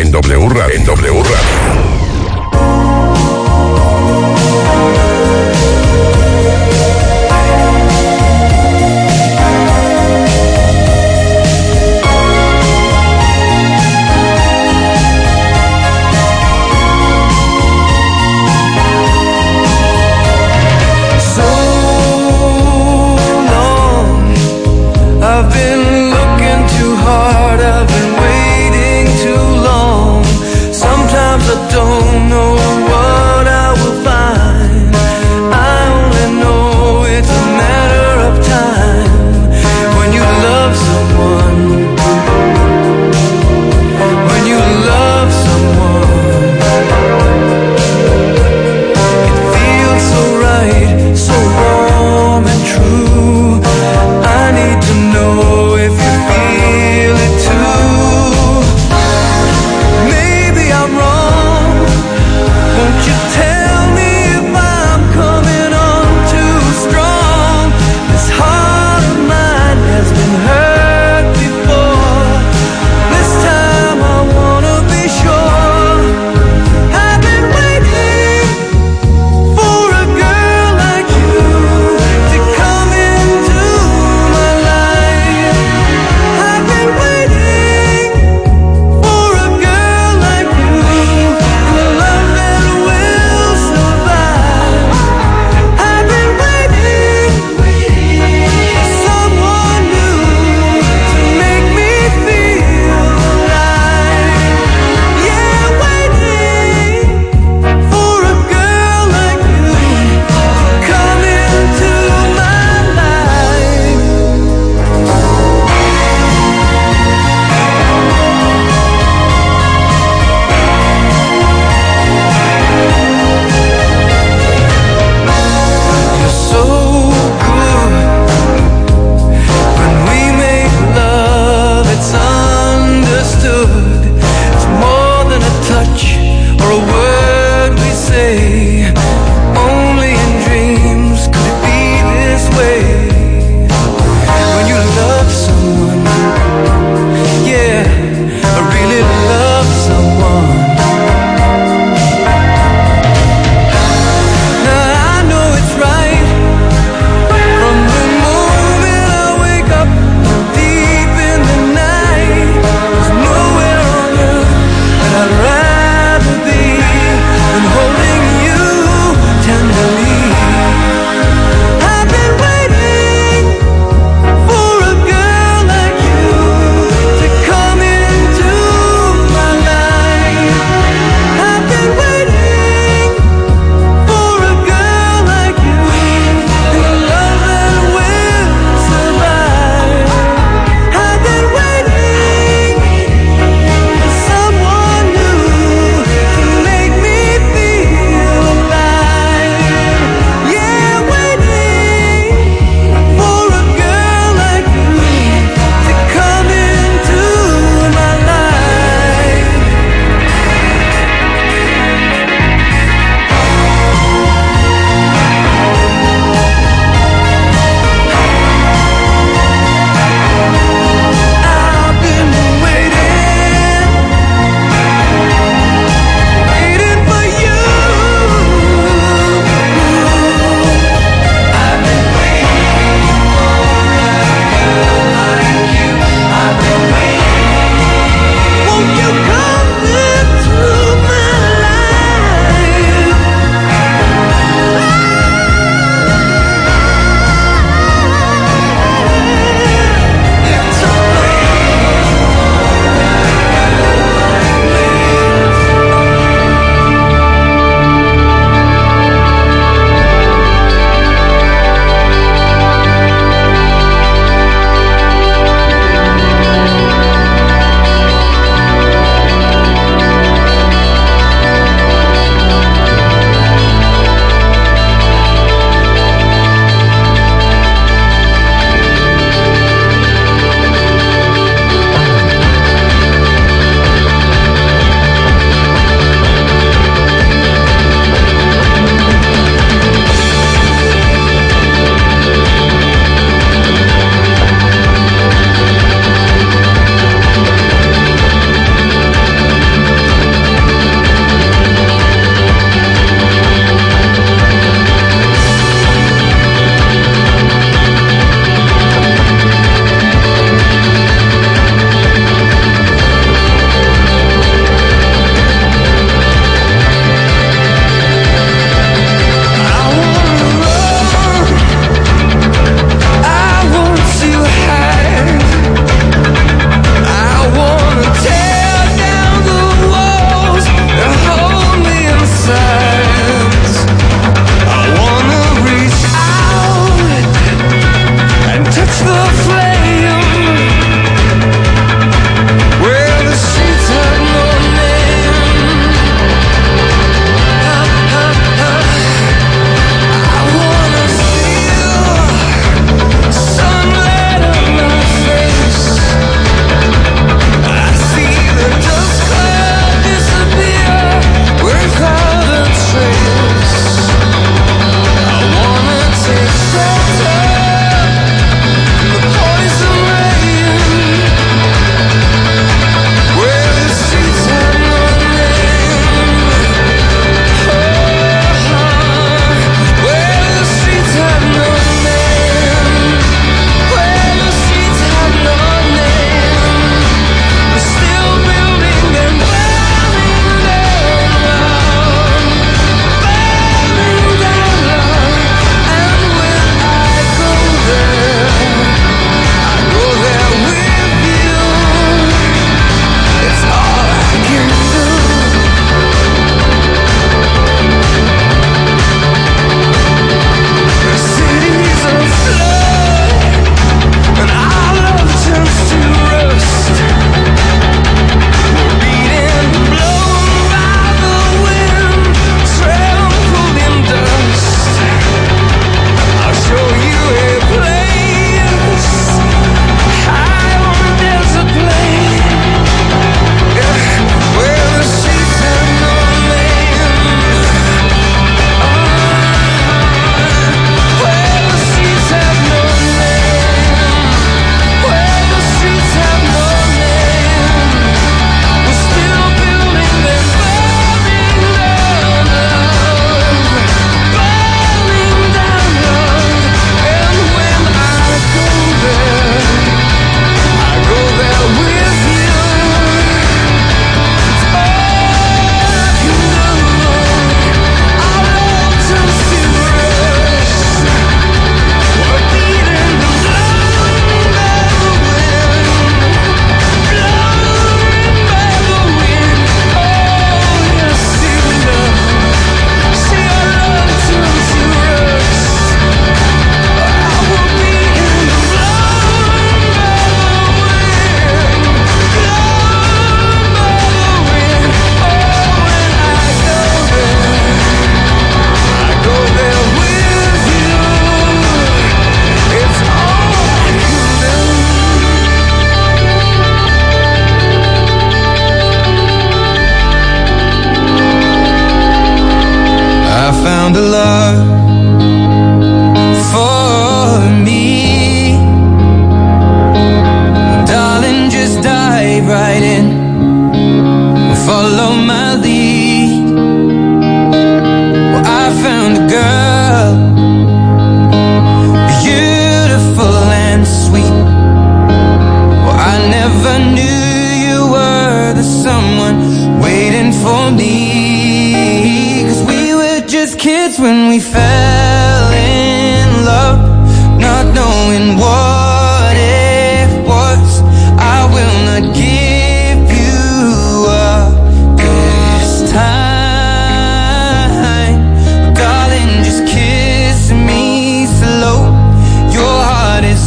En W Radio. En W Radio.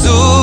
Heart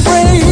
afraid.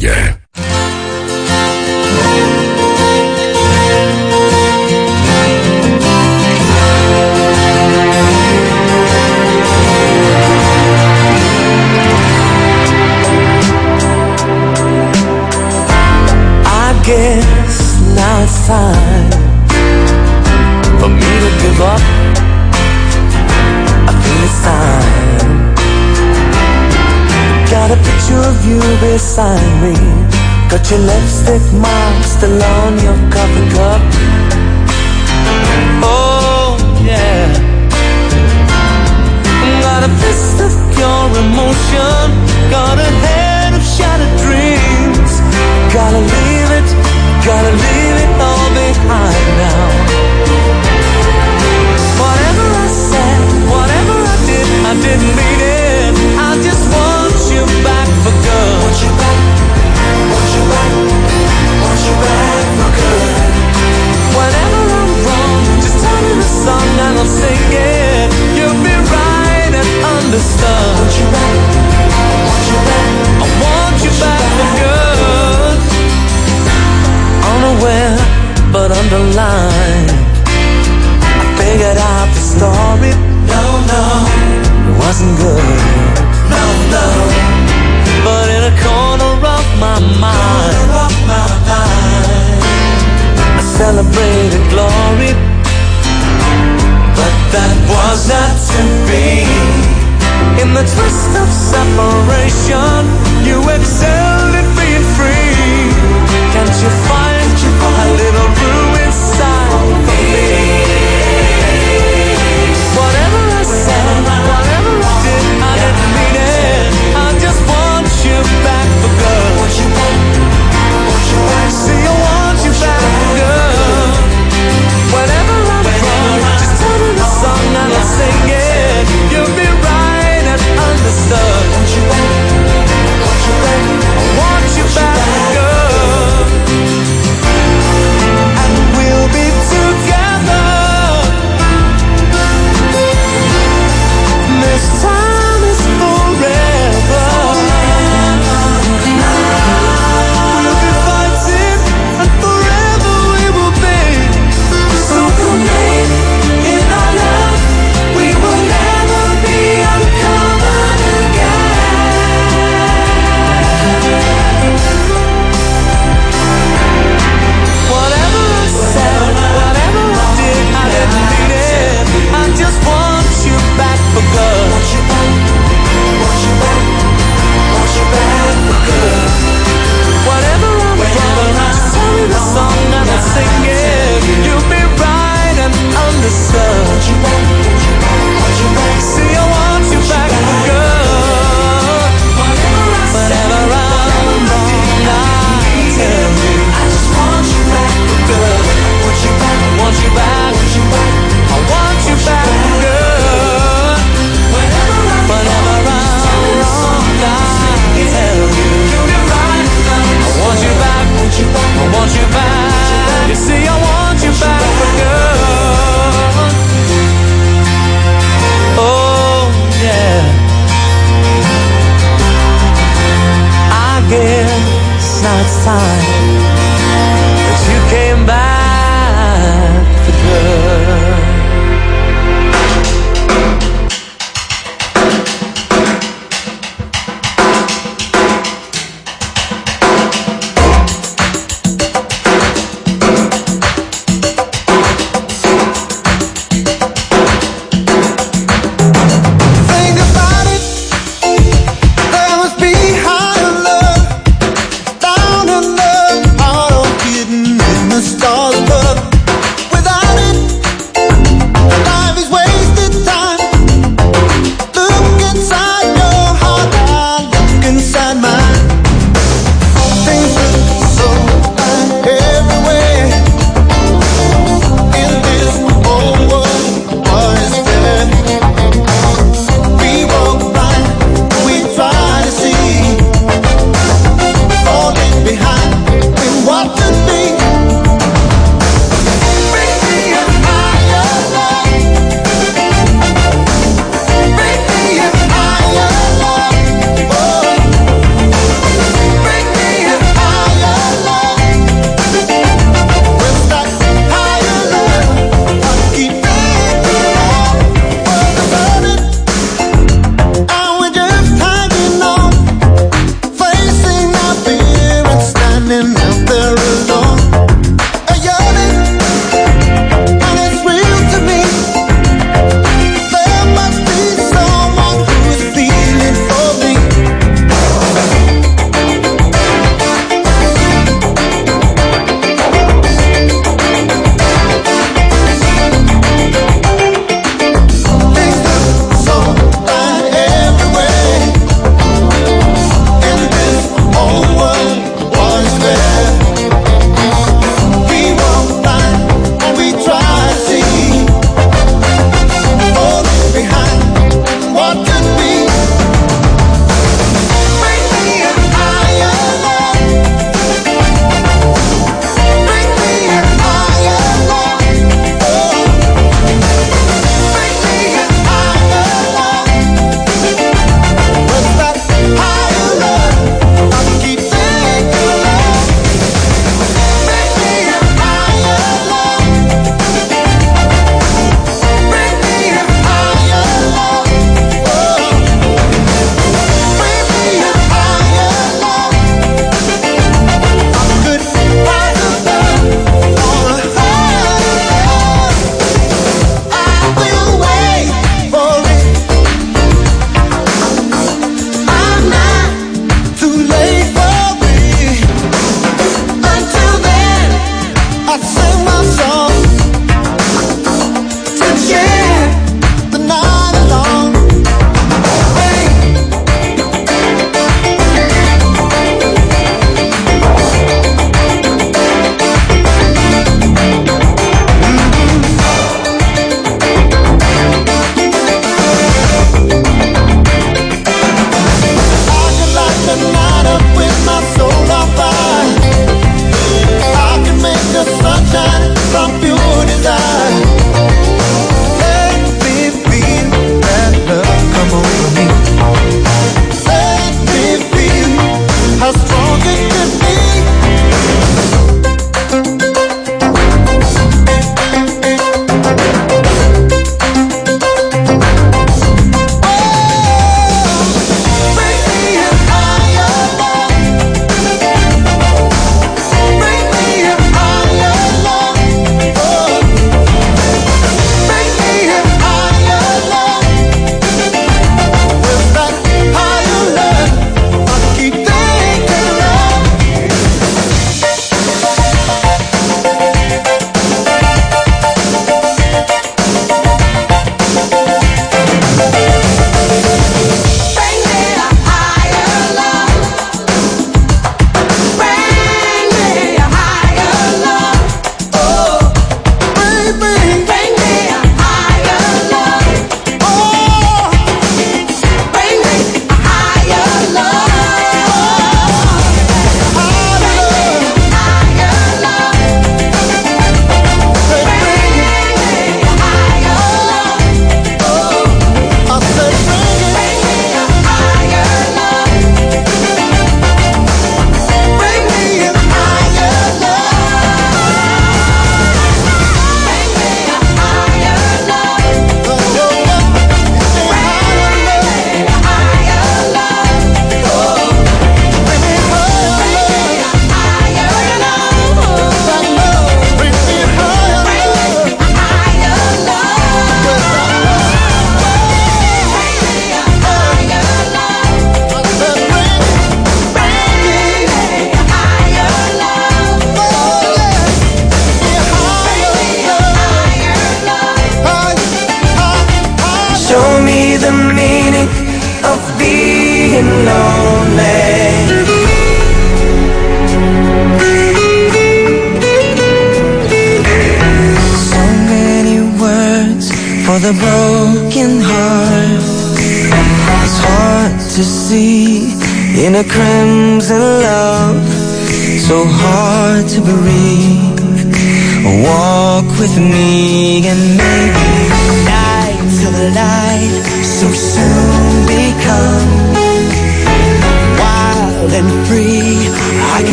yeah. Your lipstick mark still on your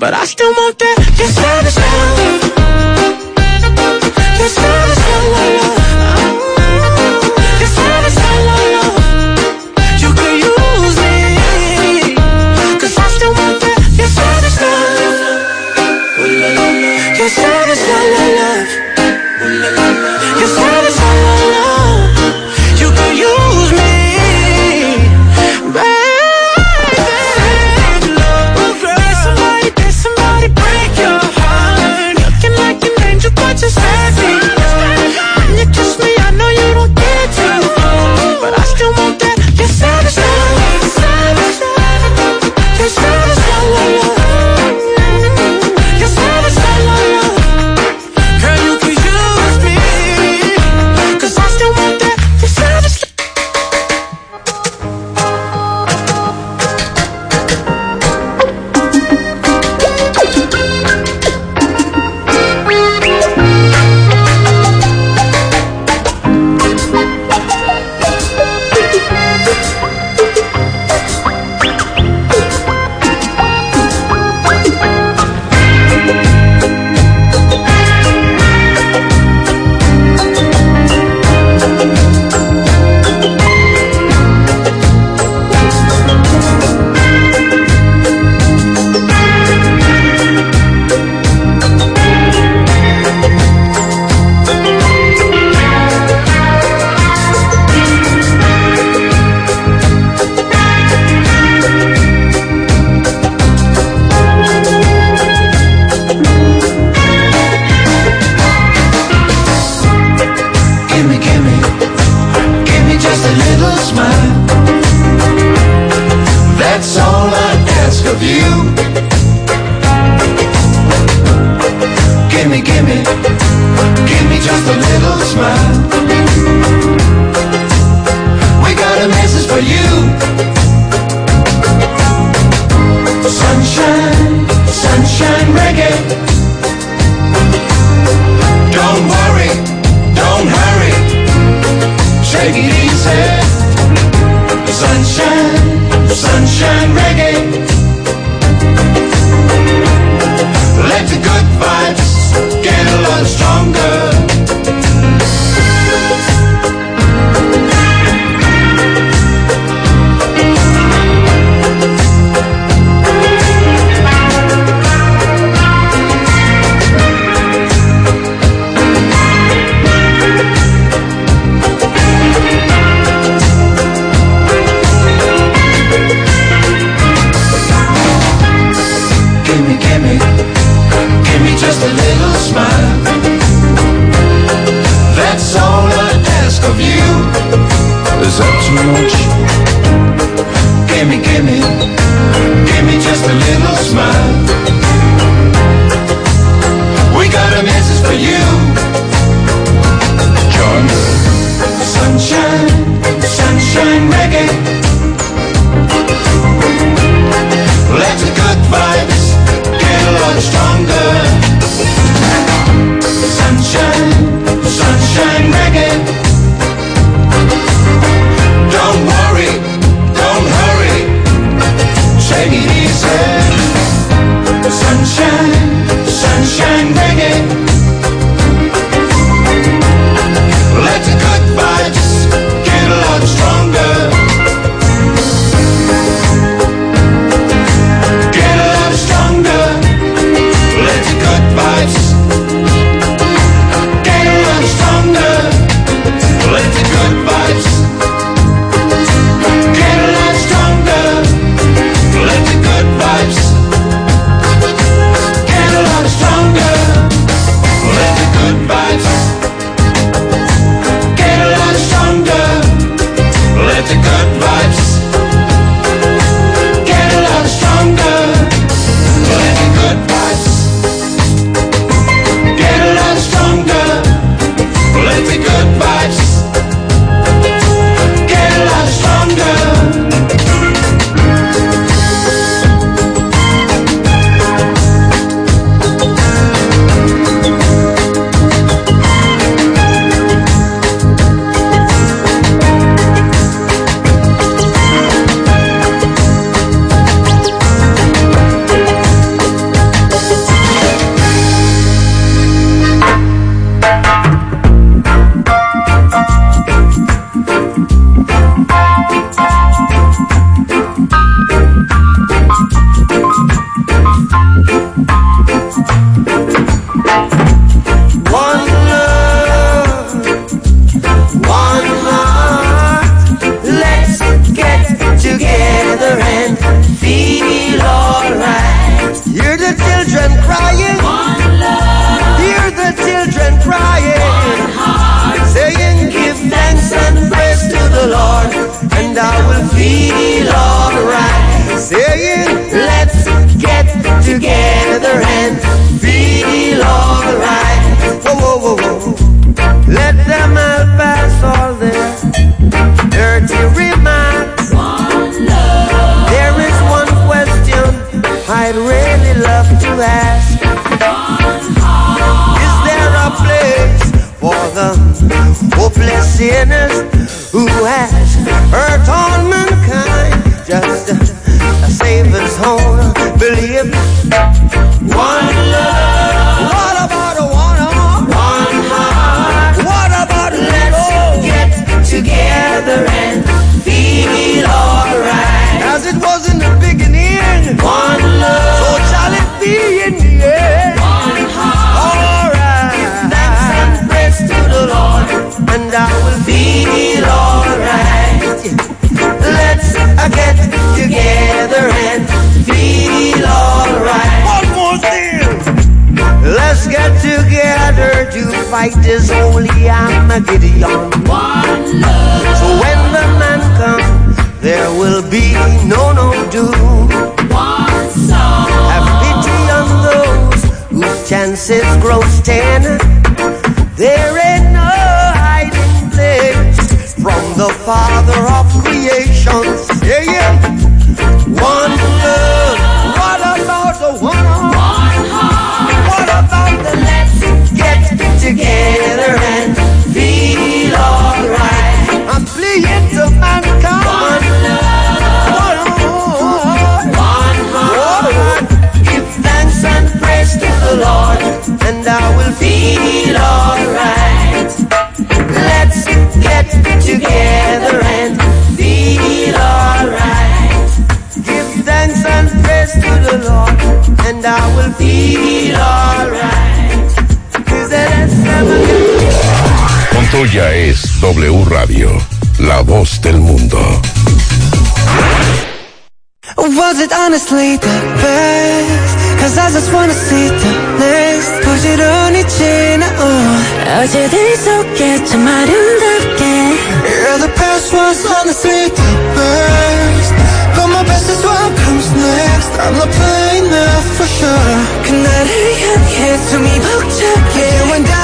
but I still want give me, give me just a little smile. We got a message for you, join us. Sunshine, sunshine reggae. Let the good vibes get a lot stronger. Sunshine, sunshine reggae. take it easy. Sunshine, sunshine, reggae. Chances grow ten. There ain't no hiding place from the Father of creation. Yeah, yeah. One love. What about the one heart? What about the let's get together and I will feel alright. Let's get together and feel alright. Give thanks and praise to the Lord, and I will feel alright. Montoya es W Radio, la voz del mundo. Was it honestly the best? Cause I just wanna see the next 부지런히 지나온 어제들 속에 참 아름답게 Yeah, the past was honestly the best But my best is what comes next I'm not playing now for sure 그날을 향해 숨이 벅차게 You and the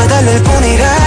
웃어달랠 뿐이라.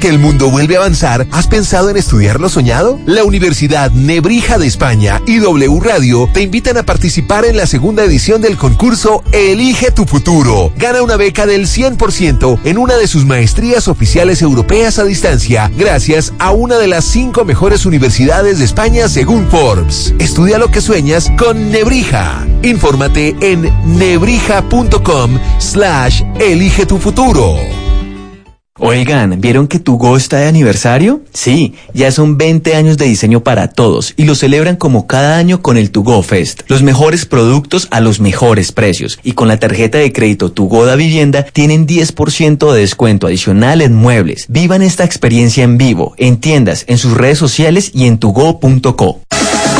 Que el mundo vuelve a avanzar, ¿has pensado en estudiar lo soñado? La Universidad Nebrija de España y W Radio te invitan a participar en la segunda edición del concurso Elige tu futuro. Gana una beca del 100% en una de sus maestrías oficiales europeas a distancia, gracias a una de las cinco mejores universidades de España según Forbes. Estudia lo que sueñas con Nebrija. Infórmate en nebrija.com slash elige tu futuro. Oigan, ¿vieron que Tugo está de aniversario? Sí, ya son 20 años de diseño para todos y lo celebran como cada año con el Tugo Fest. Los mejores productos a los mejores precios y con la tarjeta de crédito Tugo da Vivienda tienen 10% de descuento adicional en muebles. Vivan esta experiencia en vivo, en tiendas, en sus redes sociales y en tugo.co.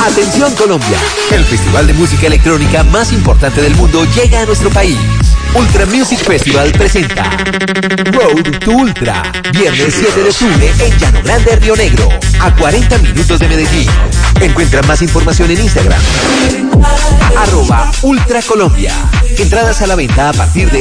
Atención Colombia, el festival de música electrónica más importante del mundo llega a nuestro país. Ultra Music Festival presenta Road to Ultra, viernes 7 de octubre en Llano Grande, Río Negro, a 40 minutos de Medellín. Encuentra más información en Instagram, arroba Ultra Colombia. Entradas a la venta a partir de